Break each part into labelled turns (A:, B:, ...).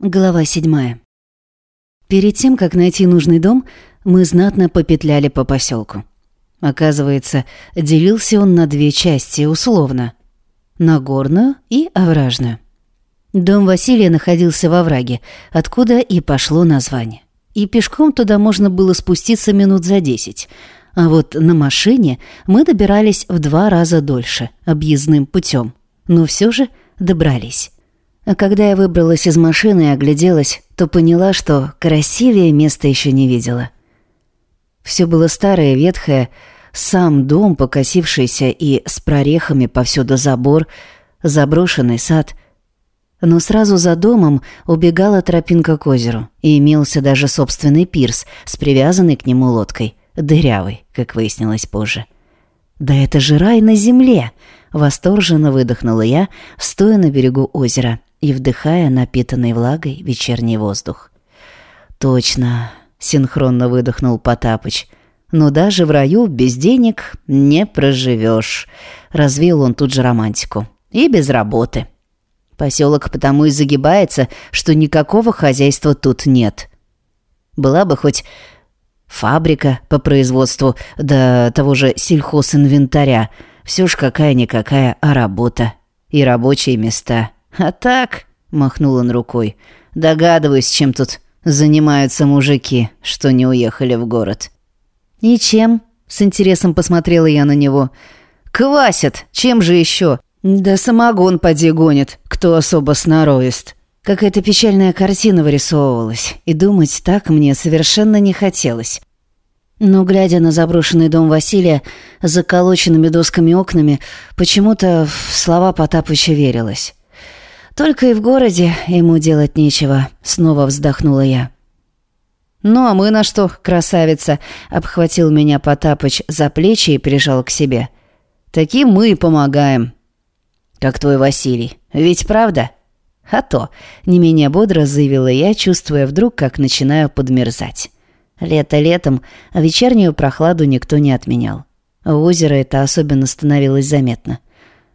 A: Глава седьмая. Перед тем, как найти нужный дом, мы знатно попетляли по поселку. Оказывается, делился он на две части условно. На горную и овражную. Дом Василия находился во враге, откуда и пошло название. И пешком туда можно было спуститься минут за десять. А вот на машине мы добирались в два раза дольше, объездным путем. Но все же добрались. А когда я выбралась из машины и огляделась, то поняла, что красивее места еще не видела. Все было старое, ветхое, сам дом, покосившийся и с прорехами повсюду забор, заброшенный сад. Но сразу за домом убегала тропинка к озеру, и имелся даже собственный пирс с привязанной к нему лодкой, дырявой, как выяснилось позже. «Да это же рай на земле!» — восторженно выдохнула я, стоя на берегу озера и вдыхая напитанный влагой вечерний воздух. «Точно», — синхронно выдохнул Потапыч. «Но даже в раю без денег не проживешь», — развил он тут же романтику. «И без работы. Поселок потому и загибается, что никакого хозяйства тут нет. Была бы хоть фабрика по производству, да того же сельхозинвентаря. Все ж какая-никакая, а работа. И рабочие места. «А так», — махнул он рукой, — «догадываюсь, чем тут занимаются мужики, что не уехали в город». «И чем?» — с интересом посмотрела я на него. «Квасят! Чем же еще? Да самогон поди гонит, кто особо сноровист». Какая-то печальная картина вырисовывалась, и думать так мне совершенно не хотелось. Но, глядя на заброшенный дом Василия с заколоченными досками окнами, почему-то в слова Потапыча верилось. Только и в городе ему делать нечего, снова вздохнула я. «Ну а мы на что, красавица?» — обхватил меня Потапыч за плечи и прижал к себе. «Таким мы и помогаем». «Как твой Василий. Ведь правда?» «А то», — не менее бодро заявила я, чувствуя вдруг, как начинаю подмерзать. Лето летом, а вечернюю прохладу никто не отменял. У озера это особенно становилось заметно.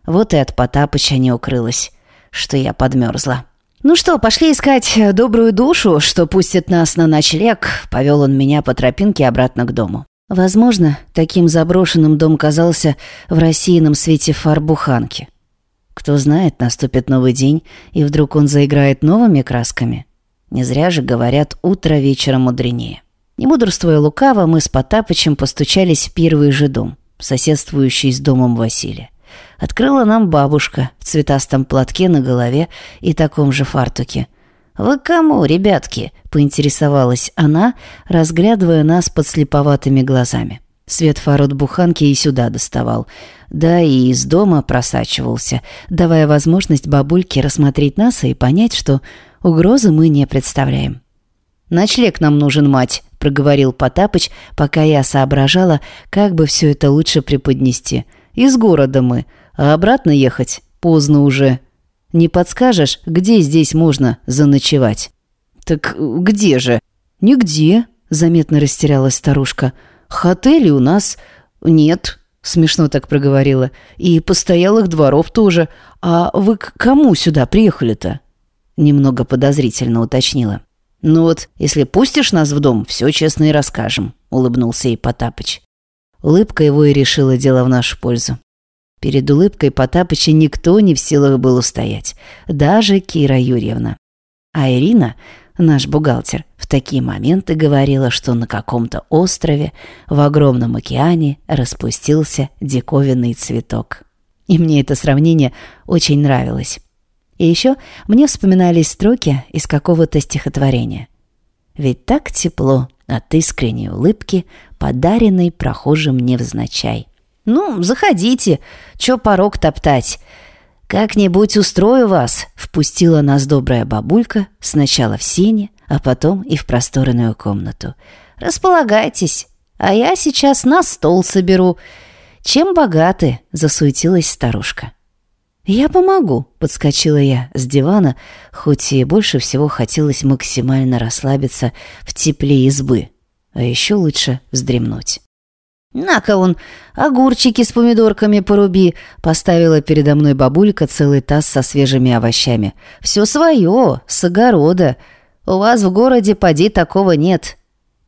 A: Вот и от Потапыча не укрылась что я подмерзла. «Ну что, пошли искать добрую душу, что пустит нас на ночлег», — повел он меня по тропинке обратно к дому. Возможно, таким заброшенным дом казался в рассеянном свете фар буханки. Кто знает, наступит новый день, и вдруг он заиграет новыми красками. Не зря же говорят «утро вечера мудренее». Не мудрствуя лукаво, мы с Потапычем постучались в первый же дом, соседствующий с домом Василия. Открыла нам бабушка в цветастом платке на голове и таком же фартуке. «Вы кому, ребятки?» — поинтересовалась она, разглядывая нас под слеповатыми глазами. Свет фар от буханки и сюда доставал. Да и из дома просачивался, давая возможность бабульке рассмотреть нас и понять, что угрозы мы не представляем. «Ночлег нам нужен, мать», — проговорил Потапыч, пока я соображала, как бы все это лучше преподнести — из города мы, а обратно ехать поздно уже. Не подскажешь, где здесь можно заночевать?» «Так где же?» «Нигде», — заметно растерялась старушка. «Хотелей у нас нет», — смешно так проговорила. «И постоялых дворов тоже. А вы к кому сюда приехали-то?» Немного подозрительно уточнила. «Ну вот, если пустишь нас в дом, все честно и расскажем», — улыбнулся ей Потапыч. Улыбка его и решила дело в нашу пользу. Перед улыбкой Потапыча никто не в силах был устоять, даже Кира Юрьевна. А Ирина, наш бухгалтер, в такие моменты говорила, что на каком-то острове в огромном океане распустился диковинный цветок. И мне это сравнение очень нравилось. И еще мне вспоминались строки из какого-то стихотворения. «Ведь так тепло от искренней улыбки, подаренной прохожим невзначай. «Ну, заходите, чё порог топтать?» «Как-нибудь устрою вас», — впустила нас добрая бабулька сначала в сене, а потом и в просторную комнату. «Располагайтесь, а я сейчас на стол соберу. Чем богаты?» — засуетилась старушка. «Я помогу», — подскочила я с дивана, хоть и больше всего хотелось максимально расслабиться в тепле избы, а еще лучше вздремнуть. «На-ка он, огурчики с помидорками поруби», — поставила передо мной бабулька целый таз со свежими овощами. «Все свое, с огорода. У вас в городе поди такого нет».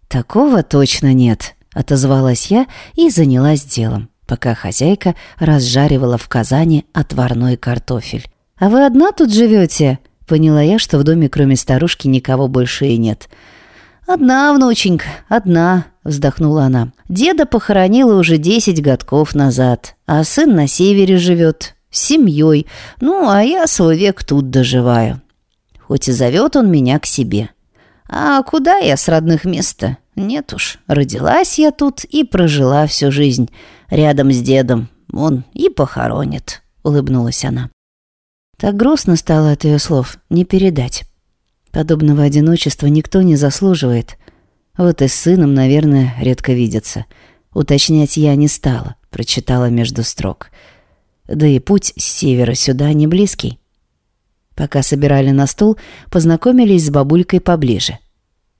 A: «Такого точно нет», — отозвалась я и занялась делом, пока хозяйка разжаривала в казане отварной картофель. «А вы одна тут живете?» — поняла я, что в доме кроме старушки никого больше и нет. «Одна, внученька, одна», — вздохнула она. «Деда похоронила уже десять годков назад, а сын на севере живет, с семьей, ну, а я свой век тут доживаю. Хоть и зовет он меня к себе. А куда я с родных места? Нет уж, родилась я тут и прожила всю жизнь рядом с дедом. Он и похоронит», — улыбнулась она. Так грустно стало от ее слов, не передать. Подобного одиночества никто не заслуживает. Вот и с сыном, наверное, редко видятся. Уточнять я не стала, прочитала между строк. Да и путь с севера сюда не близкий. Пока собирали на стол, познакомились с бабулькой поближе.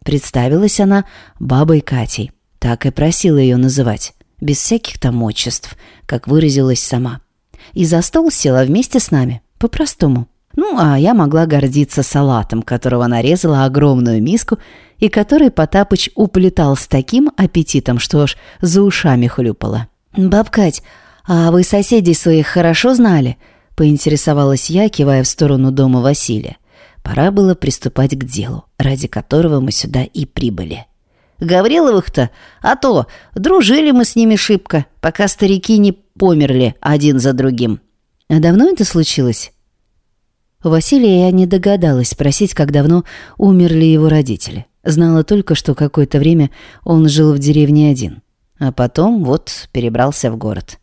A: Представилась она бабой Катей. Так и просила ее называть, без всяких там отчеств, как выразилась сама. И за стол села вместе с нами, по-простому. Ну, а я могла гордиться салатом, которого нарезала огромную миску и который Потапыч уплетал с таким аппетитом, что аж за ушами хлюпала. «Баб Кать, а вы соседей своих хорошо знали?» — поинтересовалась я, кивая в сторону дома Василия. Пора было приступать к делу, ради которого мы сюда и прибыли. Гавриловых-то, а то дружили мы с ними шибко, пока старики не померли один за другим. А давно это случилось? Василия я не догадалась спросить, как давно умерли его родители. Знала только, что какое-то время он жил в деревне один. А потом вот перебрался в город.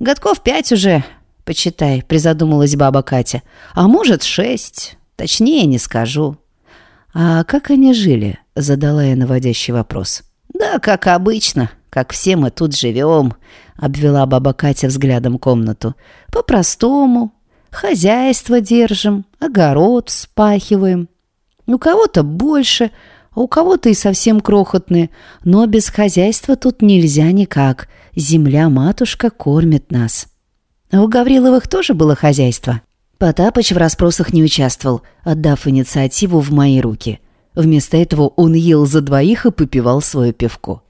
A: «Годков пять уже, почитай», — призадумалась баба Катя. «А может, шесть. Точнее не скажу». «А как они жили?» — задала я наводящий вопрос. «Да, как обычно, как все мы тут живем», — обвела баба Катя взглядом комнату. «По-простому, Хозяйство держим, огород спахиваем. У кого-то больше, а у кого-то и совсем крохотные. Но без хозяйства тут нельзя никак. Земля-матушка кормит нас. А у Гавриловых тоже было хозяйство? Потапыч в расспросах не участвовал, отдав инициативу в мои руки. Вместо этого он ел за двоих и попивал свое пивко.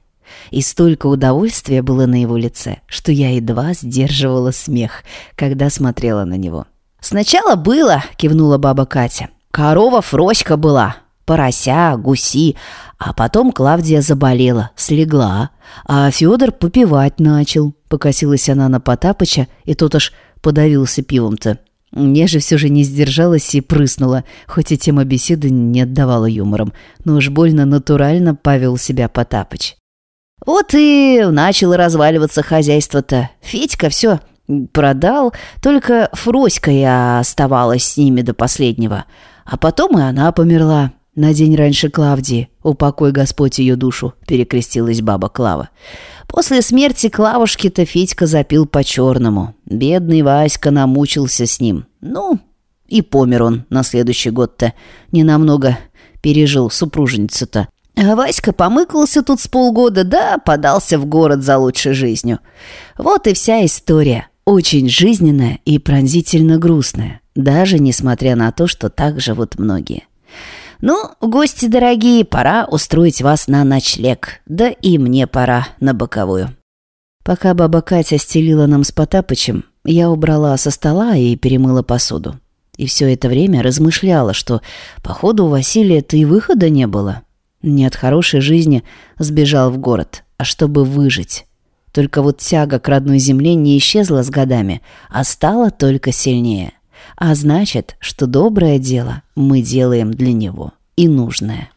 A: И столько удовольствия было на его лице, что я едва сдерживала смех, когда смотрела на него. «Сначала было», — кивнула баба Катя. «Корова Фроська была, порося, гуси, а потом Клавдия заболела, слегла, а Федор попивать начал». Покосилась она на Потапыча, и тот аж подавился пивом-то. Я все же не сдержалась и прыснула, хоть и тема беседы не отдавала юмором, но уж больно натурально повел себя Потапыч. Вот и начало разваливаться хозяйство-то. Федька все продал, только Фроська я оставалась с ними до последнего. А потом и она померла. На день раньше Клавдии, упокой Господь ее душу, перекрестилась баба Клава. После смерти Клавушки-то Федька запил по-черному. Бедный Васька намучился с ним. Ну, и помер он на следующий год-то. Ненамного пережил супруженица-то. А Васька помыкался тут с полгода, да подался в город за лучшей жизнью. Вот и вся история. Очень жизненная и пронзительно грустная, даже несмотря на то, что так живут многие. «Ну, гости дорогие, пора устроить вас на ночлег, да и мне пора на боковую». Пока баба Катя стелила нам с Потапычем, я убрала со стола и перемыла посуду. И все это время размышляла, что, походу, у Василия-то и выхода не было. Не от хорошей жизни сбежал в город, а чтобы выжить. Только вот тяга к родной земле не исчезла с годами, а стала только сильнее. А значит, что доброе дело мы делаем для него и нужное.